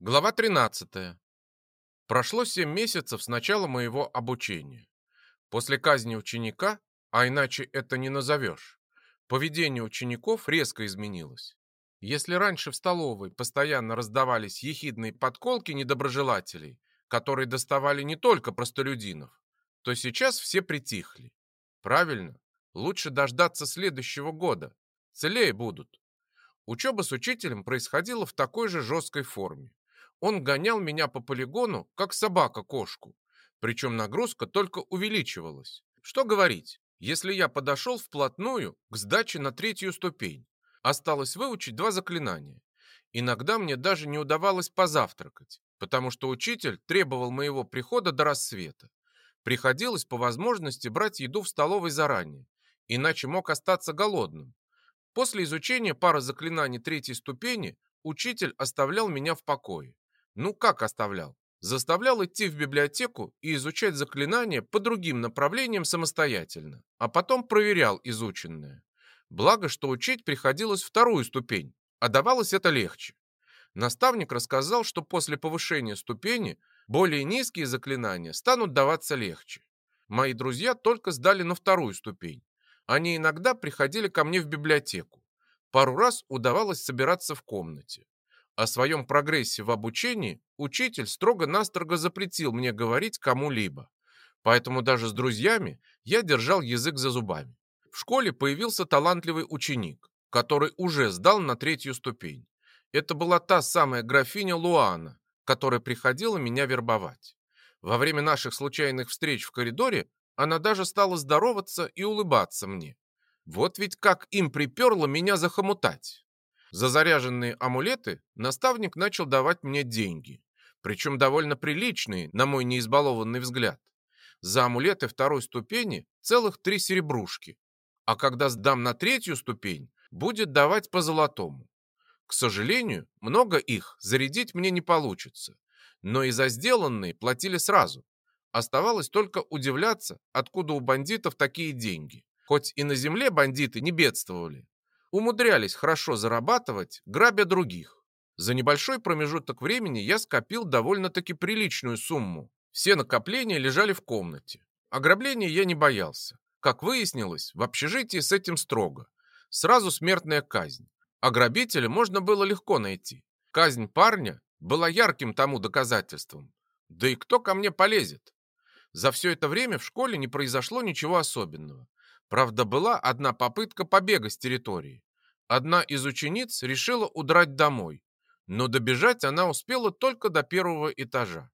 Глава 13. Прошло 7 месяцев с начала моего обучения. После казни ученика, а иначе это не назовешь, поведение учеников резко изменилось. Если раньше в столовой постоянно раздавались ехидные подколки недоброжелателей, которые доставали не только простолюдинов, то сейчас все притихли. Правильно, лучше дождаться следующего года. Целее будут. Учеба с учителем происходила в такой же жесткой форме. Он гонял меня по полигону, как собака кошку. Причем нагрузка только увеличивалась. Что говорить, если я подошел вплотную к сдаче на третью ступень. Осталось выучить два заклинания. Иногда мне даже не удавалось позавтракать, потому что учитель требовал моего прихода до рассвета. Приходилось по возможности брать еду в столовой заранее, иначе мог остаться голодным. После изучения пары заклинаний третьей ступени учитель оставлял меня в покое. Ну как оставлял? Заставлял идти в библиотеку и изучать заклинания по другим направлениям самостоятельно, а потом проверял изученное. Благо, что учить приходилось вторую ступень, а давалось это легче. Наставник рассказал, что после повышения ступени более низкие заклинания станут даваться легче. Мои друзья только сдали на вторую ступень. Они иногда приходили ко мне в библиотеку. Пару раз удавалось собираться в комнате. О своем прогрессе в обучении учитель строго-настрого запретил мне говорить кому-либо. Поэтому даже с друзьями я держал язык за зубами. В школе появился талантливый ученик, который уже сдал на третью ступень. Это была та самая графиня Луана, которая приходила меня вербовать. Во время наших случайных встреч в коридоре она даже стала здороваться и улыбаться мне. Вот ведь как им приперло меня захомутать. За заряженные амулеты наставник начал давать мне деньги, причем довольно приличные, на мой неизбалованный взгляд. За амулеты второй ступени целых три серебрушки, а когда сдам на третью ступень, будет давать по золотому. К сожалению, много их зарядить мне не получится, но и за сделанные платили сразу. Оставалось только удивляться, откуда у бандитов такие деньги. Хоть и на земле бандиты не бедствовали, умудрялись хорошо зарабатывать, грабя других. За небольшой промежуток времени я скопил довольно-таки приличную сумму. Все накопления лежали в комнате. Ограбления я не боялся. Как выяснилось, в общежитии с этим строго. Сразу смертная казнь. А грабителя можно было легко найти. Казнь парня была ярким тому доказательством. Да и кто ко мне полезет? За все это время в школе не произошло ничего особенного. Правда, была одна попытка побега с территории. Одна из учениц решила удрать домой, но добежать она успела только до первого этажа.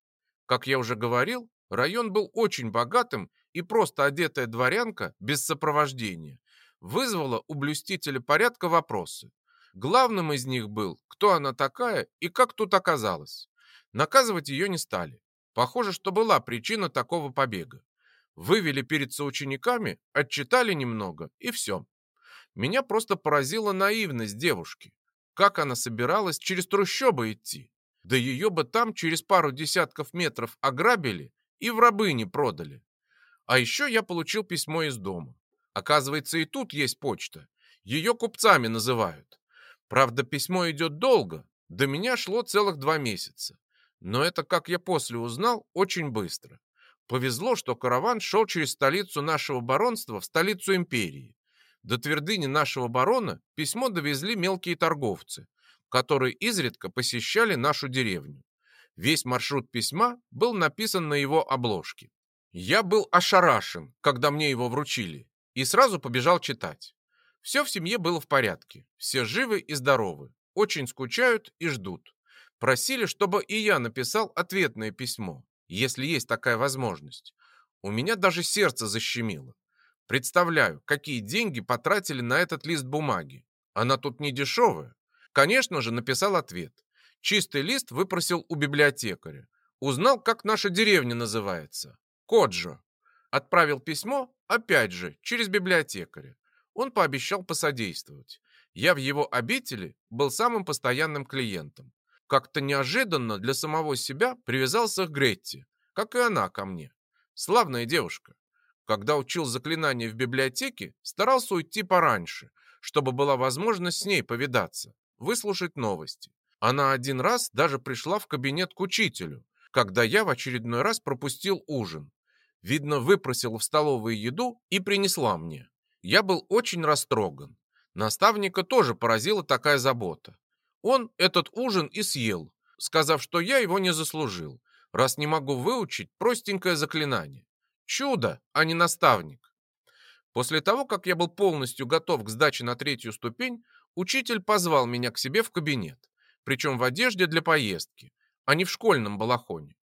Как я уже говорил, район был очень богатым, и просто одетая дворянка без сопровождения вызвала у блюстителя порядка вопросы. Главным из них был, кто она такая и как тут оказалась. Наказывать ее не стали. Похоже, что была причина такого побега. Вывели перед соучениками, отчитали немного, и все. Меня просто поразила наивность девушки. Как она собиралась через трущобы идти? Да ее бы там через пару десятков метров ограбили и в рабыни продали. А еще я получил письмо из дома. Оказывается, и тут есть почта. Ее купцами называют. Правда, письмо идет долго. До меня шло целых два месяца. Но это, как я после узнал, очень быстро. Повезло, что караван шел через столицу нашего баронства в столицу империи. До твердыни нашего барона письмо довезли мелкие торговцы, которые изредка посещали нашу деревню. Весь маршрут письма был написан на его обложке. Я был ошарашен, когда мне его вручили, и сразу побежал читать. Все в семье было в порядке, все живы и здоровы, очень скучают и ждут. Просили, чтобы и я написал ответное письмо если есть такая возможность. У меня даже сердце защемило. Представляю, какие деньги потратили на этот лист бумаги. Она тут не дешевая. Конечно же, написал ответ. Чистый лист выпросил у библиотекаря. Узнал, как наша деревня называется. Коджо. Отправил письмо, опять же, через библиотекаря. Он пообещал посодействовать. Я в его обители был самым постоянным клиентом как-то неожиданно для самого себя привязался к Гретте, как и она ко мне. Славная девушка. Когда учил заклинания в библиотеке, старался уйти пораньше, чтобы была возможность с ней повидаться, выслушать новости. Она один раз даже пришла в кабинет к учителю, когда я в очередной раз пропустил ужин. Видно, выпросила в столовую еду и принесла мне. Я был очень растроган. Наставника тоже поразила такая забота. Он этот ужин и съел, сказав, что я его не заслужил, раз не могу выучить простенькое заклинание. Чудо, а не наставник. После того, как я был полностью готов к сдаче на третью ступень, учитель позвал меня к себе в кабинет, причем в одежде для поездки, а не в школьном балахоне.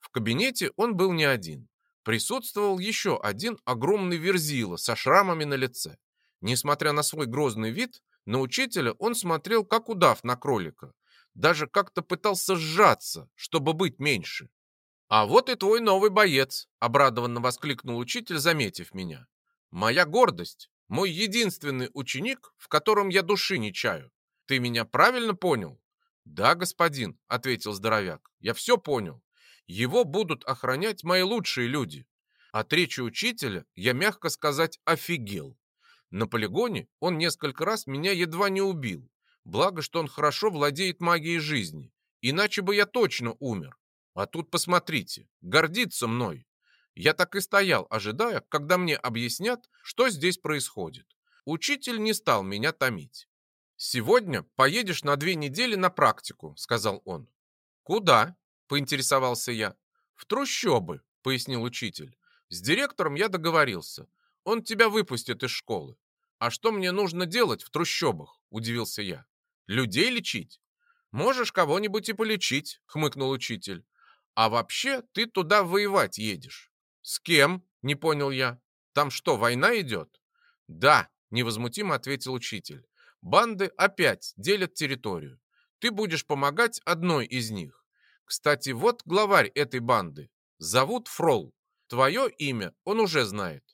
В кабинете он был не один. Присутствовал еще один огромный верзила со шрамами на лице. Несмотря на свой грозный вид, на учителя он смотрел как удав на кролика. Даже как-то пытался сжаться, чтобы быть меньше. «А вот и твой новый боец!» – обрадованно воскликнул учитель, заметив меня. «Моя гордость, мой единственный ученик, в котором я души не чаю. Ты меня правильно понял?» «Да, господин», – ответил здоровяк, – «я все понял. Его будут охранять мои лучшие люди». От речи учителя я, мягко сказать, офигел. На полигоне он несколько раз меня едва не убил. Благо, что он хорошо владеет магией жизни. Иначе бы я точно умер. А тут посмотрите, гордится мной. Я так и стоял, ожидая, когда мне объяснят, что здесь происходит. Учитель не стал меня томить. «Сегодня поедешь на две недели на практику», — сказал он. «Куда?» — поинтересовался я. «В трущобы», — пояснил учитель. «С директором я договорился. Он тебя выпустит из школы. А что мне нужно делать в трущобах? Удивился я. Людей лечить? Можешь кого-нибудь и полечить, хмыкнул учитель. А вообще ты туда воевать едешь. С кем? Не понял я. Там что, война идет? Да, невозмутимо ответил учитель. Банды опять делят территорию. Ты будешь помогать одной из них. Кстати, вот главарь этой банды. Зовут Фрол. Твое имя он уже знает.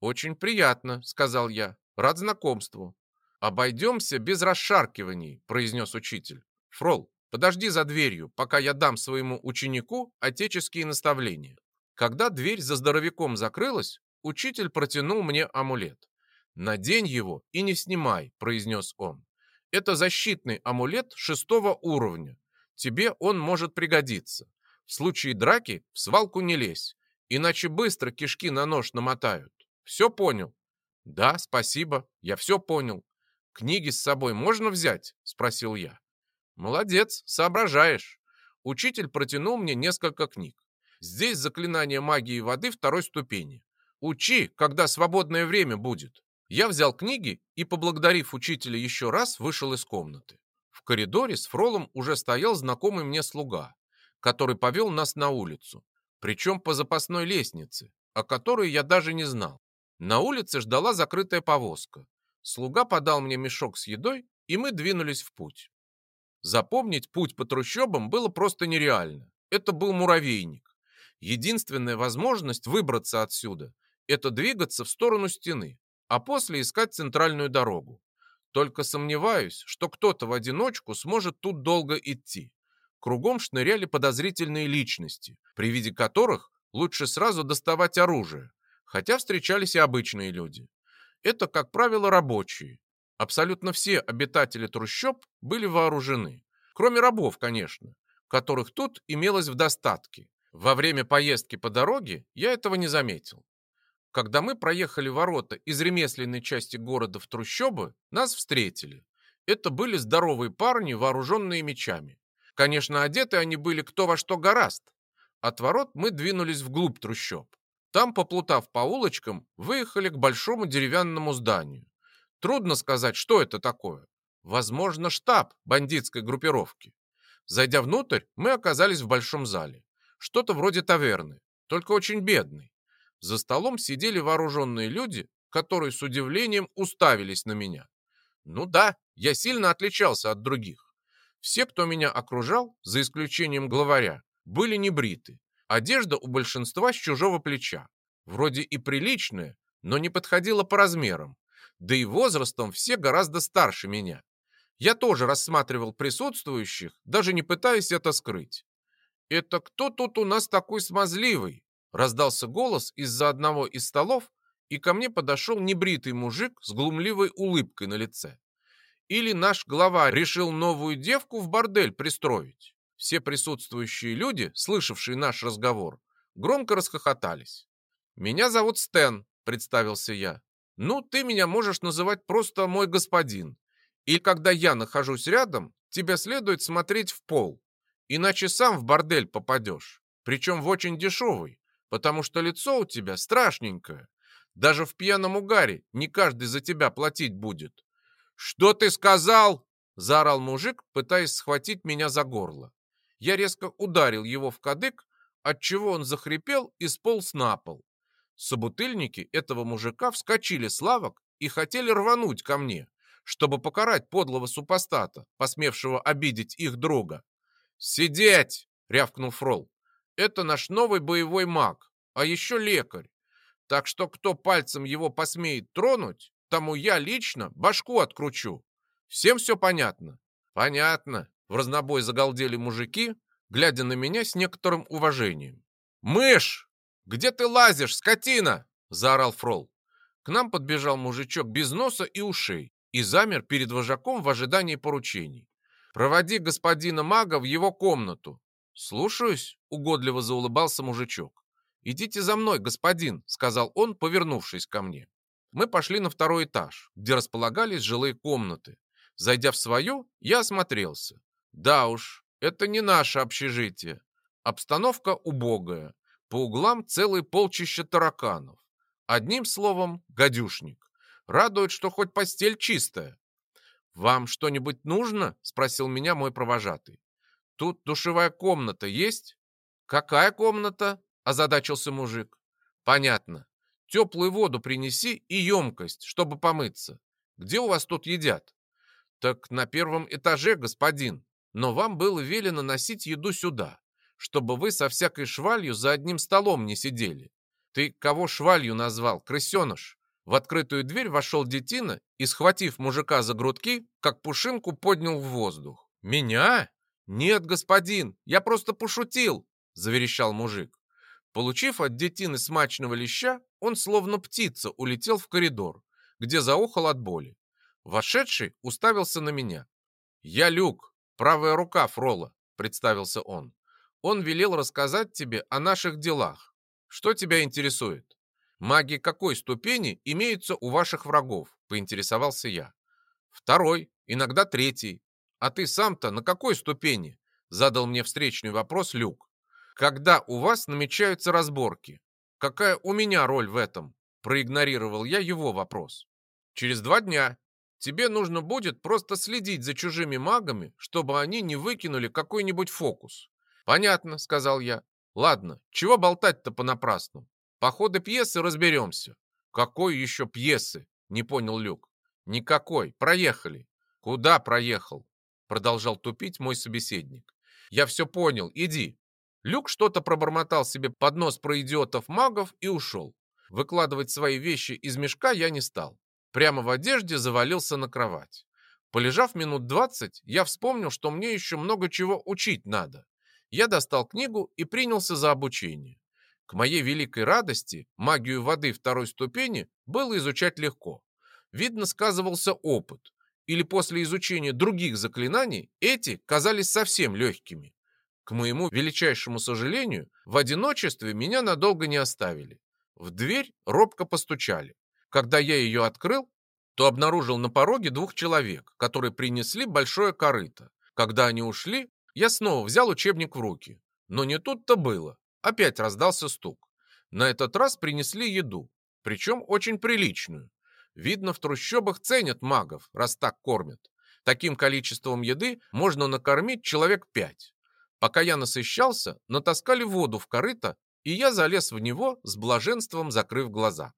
«Очень приятно», — сказал я. «Рад знакомству». «Обойдемся без расшаркиваний», — произнес учитель. «Фрол, подожди за дверью, пока я дам своему ученику отеческие наставления». Когда дверь за здоровяком закрылась, учитель протянул мне амулет. «Надень его и не снимай», — произнес он. «Это защитный амулет шестого уровня. Тебе он может пригодиться. В случае драки в свалку не лезь, иначе быстро кишки на нож намотают. Все понял? Да, спасибо, я все понял. Книги с собой можно взять? Спросил я. Молодец, соображаешь. Учитель протянул мне несколько книг. Здесь заклинание магии воды второй ступени. Учи, когда свободное время будет. Я взял книги и, поблагодарив учителя еще раз, вышел из комнаты. В коридоре с Фролом уже стоял знакомый мне слуга, который повел нас на улицу, причем по запасной лестнице, о которой я даже не знал. На улице ждала закрытая повозка. Слуга подал мне мешок с едой, и мы двинулись в путь. Запомнить путь по трущобам было просто нереально. Это был муравейник. Единственная возможность выбраться отсюда – это двигаться в сторону стены, а после искать центральную дорогу. Только сомневаюсь, что кто-то в одиночку сможет тут долго идти. Кругом шныряли подозрительные личности, при виде которых лучше сразу доставать оружие, хотя встречались и обычные люди. Это, как правило, рабочие. Абсолютно все обитатели трущоб были вооружены, кроме рабов, конечно, которых тут имелось в достатке. Во время поездки по дороге я этого не заметил. Когда мы проехали ворота из ремесленной части города в трущобы, нас встретили. Это были здоровые парни, вооруженные мечами. Конечно, одеты они были кто во что гораст. От ворот мы двинулись вглубь трущоб. Там, поплутав по улочкам, выехали к большому деревянному зданию. Трудно сказать, что это такое. Возможно, штаб бандитской группировки. Зайдя внутрь, мы оказались в большом зале. Что-то вроде таверны, только очень бедный. За столом сидели вооруженные люди, которые с удивлением уставились на меня. Ну да, я сильно отличался от других. Все, кто меня окружал, за исключением главаря, были небриты. Одежда у большинства с чужого плеча. Вроде и приличная, но не подходила по размерам. Да и возрастом все гораздо старше меня. Я тоже рассматривал присутствующих, даже не пытаясь это скрыть. «Это кто тут у нас такой смазливый?» Раздался голос из-за одного из столов, и ко мне подошел небритый мужик с глумливой улыбкой на лице. Или наш глава решил новую девку в бордель пристроить? Все присутствующие люди, слышавшие наш разговор, громко расхохотались. «Меня зовут Стэн», — представился я. «Ну, ты меня можешь называть просто мой господин. И когда я нахожусь рядом, тебе следует смотреть в пол, иначе сам в бордель попадешь, причем в очень дешевый, потому что лицо у тебя страшненькое. Даже в пьяном угаре не каждый за тебя платить будет». «Что ты сказал?» – заорал мужик, пытаясь схватить меня за горло. Я резко ударил его в кадык, отчего он захрипел и сполз на пол. Собутыльники этого мужика вскочили с лавок и хотели рвануть ко мне, чтобы покарать подлого супостата, посмевшего обидеть их друга. «Сидеть!» — рявкнул Фрол. «Это наш новый боевой маг, а еще лекарь. Так что кто пальцем его посмеет тронуть, тому я лично башку откручу. Всем все понятно?» «Понятно», — в разнобой загалдели мужики, глядя на меня с некоторым уважением. «Мышь! Где ты лазишь, скотина?» – заорал Фрол. К нам подбежал мужичок без носа и ушей и замер перед вожаком в ожидании поручений. «Проводи господина мага в его комнату». «Слушаюсь», — угодливо заулыбался мужичок. «Идите за мной, господин», — сказал он, повернувшись ко мне. Мы пошли на второй этаж, где располагались жилые комнаты. Зайдя в свою, я осмотрелся. Да уж, это не наше общежитие. Обстановка убогая. По углам целые полчища тараканов. Одним словом, гадюшник. Радует, что хоть постель чистая. «Вам что-нибудь нужно?» – спросил меня мой провожатый. «Тут душевая комната есть?» «Какая комната?» – озадачился мужик. «Понятно. Теплую воду принеси и емкость, чтобы помыться. Где у вас тут едят?» «Так на первом этаже, господин но вам было велено носить еду сюда, чтобы вы со всякой швалью за одним столом не сидели. Ты кого швалью назвал, крысеныш?» В открытую дверь вошел детина и, схватив мужика за грудки, как пушинку поднял в воздух. «Меня? Нет, господин, я просто пошутил!» – заверещал мужик. Получив от детины смачного леща, он словно птица улетел в коридор, где заохал от боли. Вошедший уставился на меня. «Я Люк, «Правая рука Фрола», — представился он. «Он велел рассказать тебе о наших делах. Что тебя интересует? Маги какой ступени имеются у ваших врагов?» — поинтересовался я. «Второй, иногда третий. А ты сам-то на какой ступени?» — задал мне встречный вопрос Люк. «Когда у вас намечаются разборки? Какая у меня роль в этом?» Проигнорировал я его вопрос. «Через два дня», Тебе нужно будет просто следить за чужими магами, чтобы они не выкинули какой-нибудь фокус. Понятно, сказал я. Ладно, чего болтать-то понапрасну? По ходу пьесы разберемся. Какой еще пьесы? Не понял Люк. Никакой, проехали. Куда проехал? Продолжал тупить мой собеседник. Я все понял, иди. Люк что-то пробормотал себе под нос про идиотов-магов и ушел. Выкладывать свои вещи из мешка я не стал. Прямо в одежде завалился на кровать. Полежав минут двадцать, я вспомнил, что мне еще много чего учить надо. Я достал книгу и принялся за обучение. К моей великой радости магию воды второй ступени было изучать легко. Видно, сказывался опыт. Или после изучения других заклинаний эти казались совсем легкими. К моему величайшему сожалению, в одиночестве меня надолго не оставили. В дверь робко постучали. Когда я ее открыл, то обнаружил на пороге двух человек, которые принесли большое корыто. Когда они ушли, я снова взял учебник в руки. Но не тут-то было. Опять раздался стук. На этот раз принесли еду, причем очень приличную. Видно, в трущобах ценят магов, раз так кормят. Таким количеством еды можно накормить человек пять. Пока я насыщался, натаскали воду в корыто, и я залез в него с блаженством, закрыв глаза.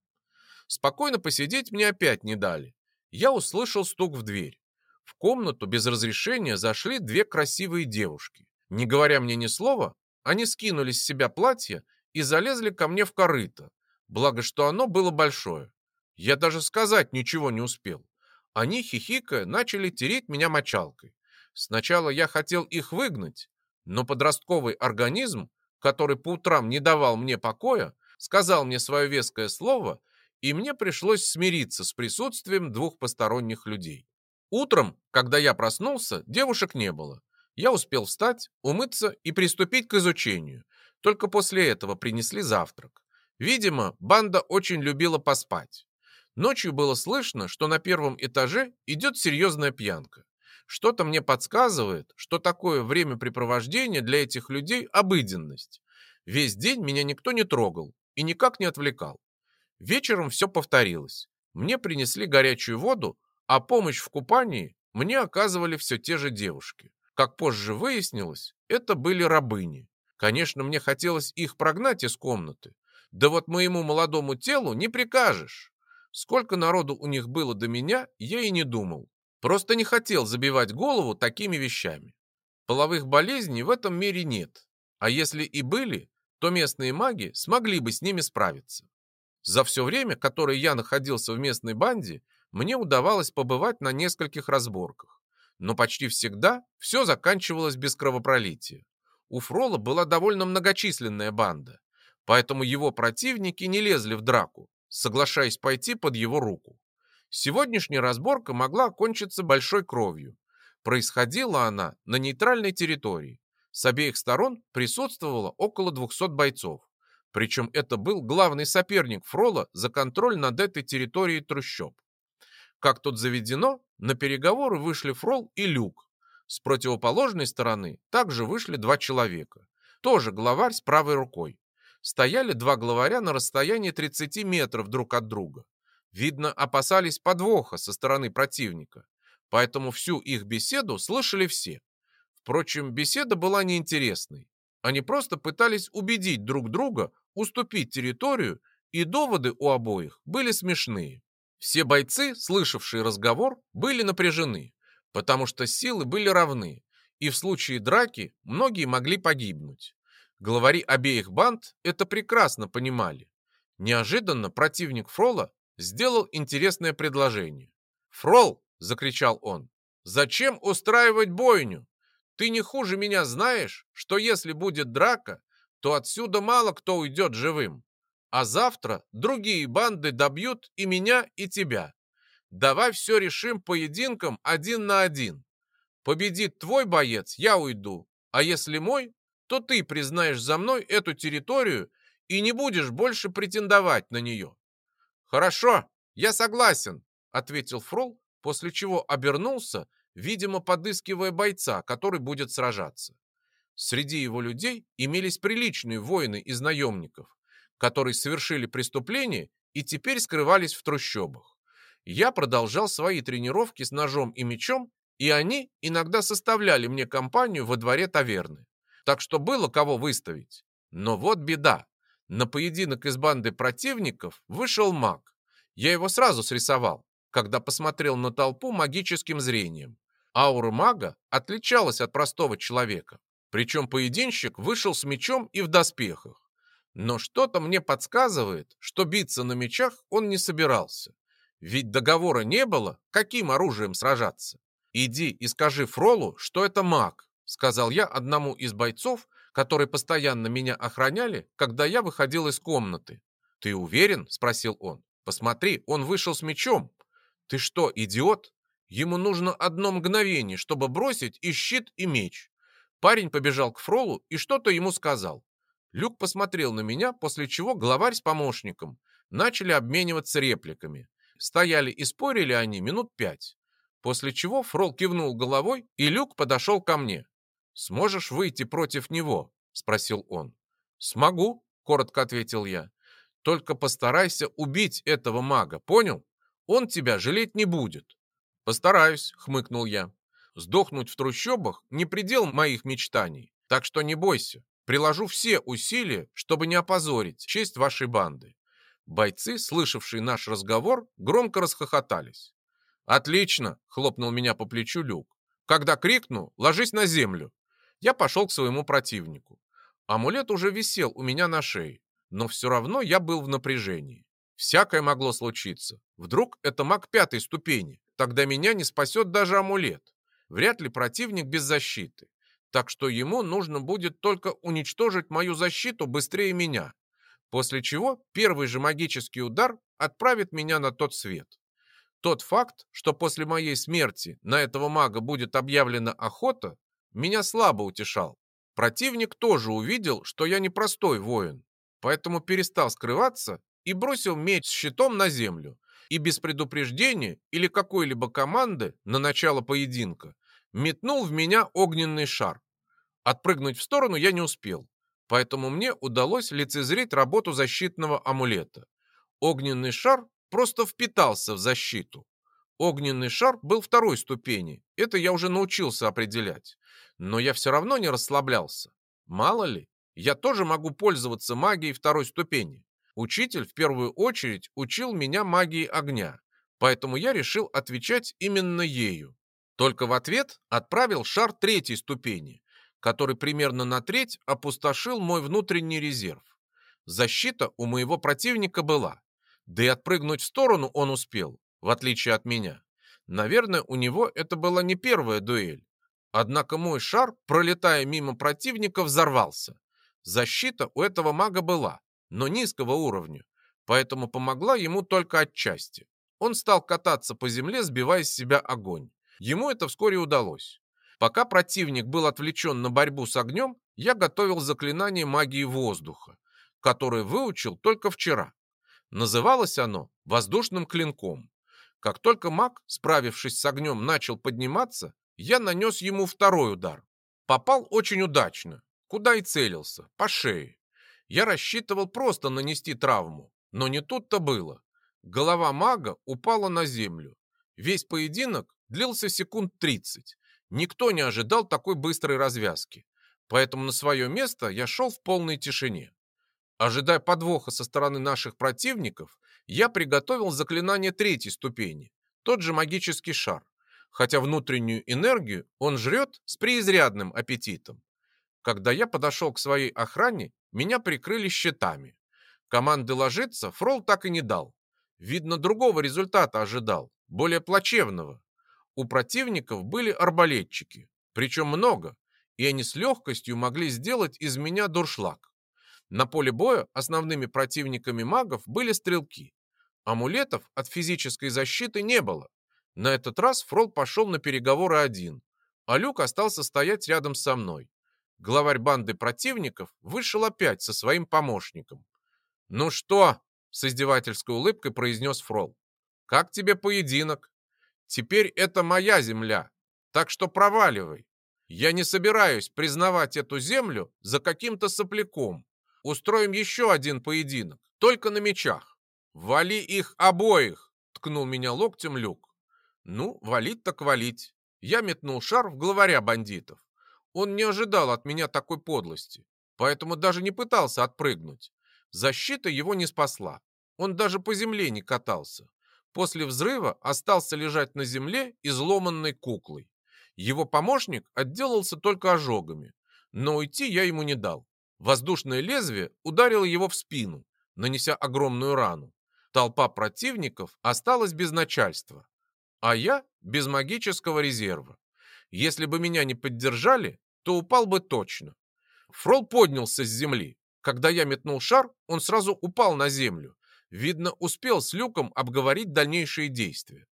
Спокойно посидеть мне опять не дали. Я услышал стук в дверь. В комнату без разрешения зашли две красивые девушки. Не говоря мне ни слова, они скинули с себя платье и залезли ко мне в корыто. Благо, что оно было большое. Я даже сказать ничего не успел. Они, хихикая, начали тереть меня мочалкой. Сначала я хотел их выгнать, но подростковый организм, который по утрам не давал мне покоя, сказал мне свое веское слово и мне пришлось смириться с присутствием двух посторонних людей. Утром, когда я проснулся, девушек не было. Я успел встать, умыться и приступить к изучению. Только после этого принесли завтрак. Видимо, банда очень любила поспать. Ночью было слышно, что на первом этаже идет серьезная пьянка. Что-то мне подсказывает, что такое времяпрепровождение для этих людей – обыденность. Весь день меня никто не трогал и никак не отвлекал. Вечером все повторилось. Мне принесли горячую воду, а помощь в купании мне оказывали все те же девушки. Как позже выяснилось, это были рабыни. Конечно, мне хотелось их прогнать из комнаты. Да вот моему молодому телу не прикажешь. Сколько народу у них было до меня, я и не думал. Просто не хотел забивать голову такими вещами. Половых болезней в этом мире нет. А если и были, то местные маги смогли бы с ними справиться. За все время, которое я находился в местной банде, мне удавалось побывать на нескольких разборках. Но почти всегда все заканчивалось без кровопролития. У Фрола была довольно многочисленная банда, поэтому его противники не лезли в драку, соглашаясь пойти под его руку. Сегодняшняя разборка могла окончиться большой кровью. Происходила она на нейтральной территории. С обеих сторон присутствовало около 200 бойцов. Причем это был главный соперник Фрола за контроль над этой территорией трущоб. Как тут заведено, на переговоры вышли Фрол и Люк. С противоположной стороны также вышли два человека. Тоже главарь с правой рукой. Стояли два главаря на расстоянии 30 метров друг от друга. Видно, опасались подвоха со стороны противника. Поэтому всю их беседу слышали все. Впрочем, беседа была неинтересной. Они просто пытались убедить друг друга уступить территорию, и доводы у обоих были смешные. Все бойцы, слышавшие разговор, были напряжены, потому что силы были равны, и в случае драки многие могли погибнуть. Главари обеих банд это прекрасно понимали. Неожиданно противник Фрола сделал интересное предложение. «Фрол!» – закричал он. «Зачем устраивать бойню? Ты не хуже меня знаешь, что если будет драка, то отсюда мало кто уйдет живым. А завтра другие банды добьют и меня, и тебя. Давай все решим поединком один на один. Победит твой боец, я уйду. А если мой, то ты признаешь за мной эту территорию и не будешь больше претендовать на нее. Хорошо, я согласен, ответил Фрол, после чего обернулся, видимо, подыскивая бойца, который будет сражаться. Среди его людей имелись приличные воины из наемников, которые совершили преступление и теперь скрывались в трущобах. Я продолжал свои тренировки с ножом и мечом, и они иногда составляли мне компанию во дворе таверны. Так что было кого выставить. Но вот беда. На поединок из банды противников вышел маг. Я его сразу срисовал, когда посмотрел на толпу магическим зрением. Аура мага отличалась от простого человека. Причем поединщик вышел с мечом и в доспехах. Но что-то мне подсказывает, что биться на мечах он не собирался. Ведь договора не было, каким оружием сражаться. «Иди и скажи Фролу, что это маг», сказал я одному из бойцов, которые постоянно меня охраняли, когда я выходил из комнаты. «Ты уверен?» – спросил он. «Посмотри, он вышел с мечом». «Ты что, идиот? Ему нужно одно мгновение, чтобы бросить и щит, и меч». Парень побежал к Фролу и что-то ему сказал. Люк посмотрел на меня, после чего главарь с помощником начали обмениваться репликами. Стояли и спорили они минут пять. После чего Фрол кивнул головой, и Люк подошел ко мне. «Сможешь выйти против него?» – спросил он. «Смогу», – коротко ответил я. «Только постарайся убить этого мага, понял? Он тебя жалеть не будет». «Постараюсь», – хмыкнул я. «Сдохнуть в трущобах не предел моих мечтаний, так что не бойся. Приложу все усилия, чтобы не опозорить честь вашей банды. Бойцы, слышавшие наш разговор, громко расхохотались. «Отлично!» — хлопнул меня по плечу Люк. «Когда крикну, ложись на землю!» Я пошел к своему противнику. Амулет уже висел у меня на шее, но все равно я был в напряжении. Всякое могло случиться. Вдруг это маг пятой ступени. Тогда меня не спасет даже амулет. Вряд ли противник без защиты так что ему нужно будет только уничтожить мою защиту быстрее меня, после чего первый же магический удар отправит меня на тот свет. Тот факт, что после моей смерти на этого мага будет объявлена охота, меня слабо утешал. Противник тоже увидел, что я не простой воин, поэтому перестал скрываться и бросил меч с щитом на землю. И без предупреждения или какой-либо команды на начало поединка метнул в меня огненный шар. Отпрыгнуть в сторону я не успел, поэтому мне удалось лицезреть работу защитного амулета. Огненный шар просто впитался в защиту. Огненный шар был второй ступени, это я уже научился определять. Но я все равно не расслаблялся. Мало ли, я тоже могу пользоваться магией второй ступени. Учитель в первую очередь учил меня магии огня, поэтому я решил отвечать именно ею. Только в ответ отправил шар третьей ступени, который примерно на треть опустошил мой внутренний резерв. Защита у моего противника была, да и отпрыгнуть в сторону он успел, в отличие от меня. Наверное, у него это была не первая дуэль. Однако мой шар, пролетая мимо противника, взорвался. Защита у этого мага была, но низкого уровня, поэтому помогла ему только отчасти. Он стал кататься по земле, сбивая с себя огонь. Ему это вскоре удалось. Пока противник был отвлечен на борьбу с огнем, я готовил заклинание магии воздуха, которое выучил только вчера. Называлось оно воздушным клинком. Как только маг, справившись с огнем, начал подниматься, я нанес ему второй удар. Попал очень удачно, куда и целился, по шее. Я рассчитывал просто нанести травму, но не тут-то было. Голова мага упала на землю. Весь поединок длился секунд 30. Никто не ожидал такой быстрой развязки. Поэтому на свое место я шел в полной тишине. Ожидая подвоха со стороны наших противников, я приготовил заклинание третьей ступени, тот же магический шар, хотя внутреннюю энергию он жрет с преизрядным аппетитом. Когда я подошел к своей охране, меня прикрыли щитами. Команды ложиться Фрол так и не дал. Видно, другого результата ожидал, более плачевного. У противников были арбалетчики, причем много, и они с легкостью могли сделать из меня дуршлаг. На поле боя основными противниками магов были стрелки. Амулетов от физической защиты не было. На этот раз Фрол пошел на переговоры один, а Люк остался стоять рядом со мной. Главарь банды противников вышел опять со своим помощником. «Ну что?» — с издевательской улыбкой произнес Фрол. «Как тебе поединок? Теперь это моя земля, так что проваливай. Я не собираюсь признавать эту землю за каким-то сопляком, Устроим еще один поединок, только на мечах. Вали их обоих, ткнул меня локтем Люк. Ну, валить так валить. Я метнул шар в главаря бандитов. Он не ожидал от меня такой подлости, поэтому даже не пытался отпрыгнуть. Защита его не спасла. Он даже по земле не катался. После взрыва остался лежать на земле изломанной куклой. Его помощник отделался только ожогами, но уйти я ему не дал. Воздушное лезвие ударило его в спину, нанеся огромную рану. Толпа противников осталась без начальства, а я без магического резерва. Если бы меня не поддержали, то упал бы точно. Фрол поднялся с земли. Когда я метнул шар, он сразу упал на землю. Видно, успел с Люком обговорить дальнейшие действия.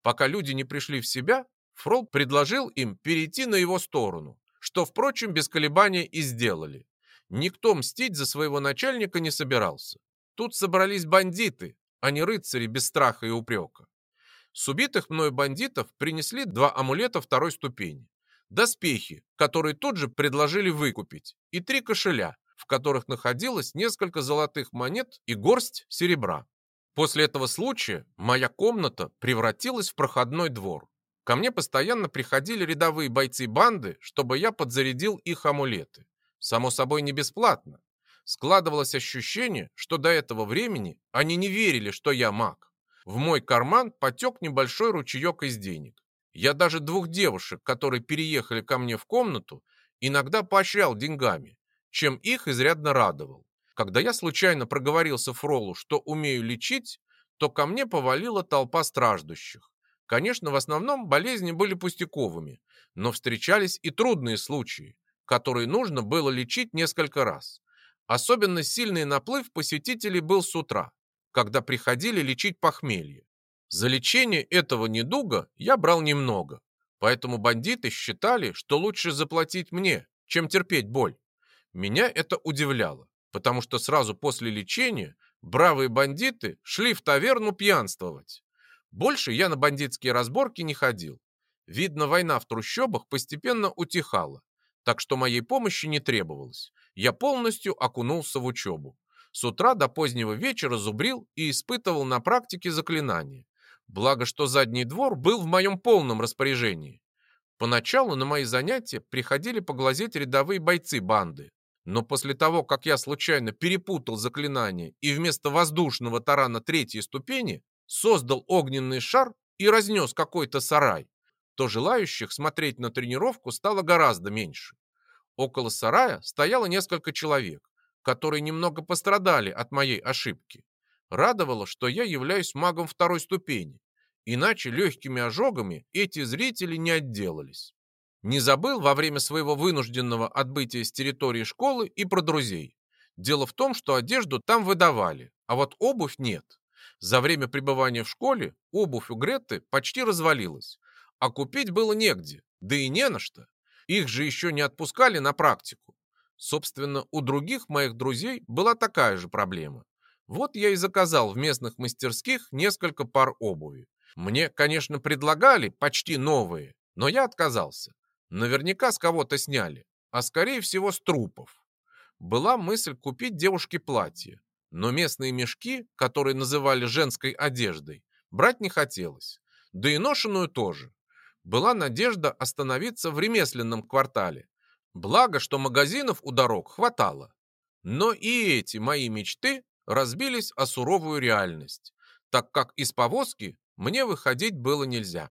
Пока люди не пришли в себя, Фрол предложил им перейти на его сторону, что, впрочем, без колебания и сделали. Никто мстить за своего начальника не собирался. Тут собрались бандиты, а не рыцари без страха и упрека. С убитых мною бандитов принесли два амулета второй ступени, доспехи, которые тут же предложили выкупить, и три кошеля, в которых находилось несколько золотых монет и горсть серебра. После этого случая моя комната превратилась в проходной двор. Ко мне постоянно приходили рядовые бойцы банды, чтобы я подзарядил их амулеты. Само собой, не бесплатно. Складывалось ощущение, что до этого времени они не верили, что я маг. В мой карман потек небольшой ручеек из денег. Я даже двух девушек, которые переехали ко мне в комнату, иногда поощрял деньгами, чем их изрядно радовал. Когда я случайно проговорился Фролу, что умею лечить, то ко мне повалила толпа страждущих. Конечно, в основном болезни были пустяковыми, но встречались и трудные случаи, который нужно было лечить несколько раз. Особенно сильный наплыв посетителей был с утра, когда приходили лечить похмелье. За лечение этого недуга я брал немного, поэтому бандиты считали, что лучше заплатить мне, чем терпеть боль. Меня это удивляло, потому что сразу после лечения бравые бандиты шли в таверну пьянствовать. Больше я на бандитские разборки не ходил. Видно, война в трущобах постепенно утихала, так что моей помощи не требовалось. Я полностью окунулся в учебу. С утра до позднего вечера зубрил и испытывал на практике заклинания. Благо, что задний двор был в моем полном распоряжении. Поначалу на мои занятия приходили поглазеть рядовые бойцы банды. Но после того, как я случайно перепутал заклинание и вместо воздушного тарана третьей ступени создал огненный шар и разнес какой-то сарай, то желающих смотреть на тренировку стало гораздо меньше. Около сарая стояло несколько человек, которые немного пострадали от моей ошибки. Радовало, что я являюсь магом второй ступени, иначе легкими ожогами эти зрители не отделались. Не забыл во время своего вынужденного отбытия с территории школы и про друзей. Дело в том, что одежду там выдавали, а вот обувь нет. За время пребывания в школе обувь у Гретты почти развалилась, а купить было негде, да и не на что. Их же еще не отпускали на практику. Собственно, у других моих друзей была такая же проблема. Вот я и заказал в местных мастерских несколько пар обуви. Мне, конечно, предлагали почти новые, но я отказался. Наверняка с кого-то сняли, а скорее всего с трупов. Была мысль купить девушке платье, но местные мешки, которые называли женской одеждой, брать не хотелось. Да и ношеную тоже. Была надежда остановиться в ремесленном квартале. Благо, что магазинов у дорог хватало. Но и эти мои мечты разбились о суровую реальность, так как из повозки мне выходить было нельзя.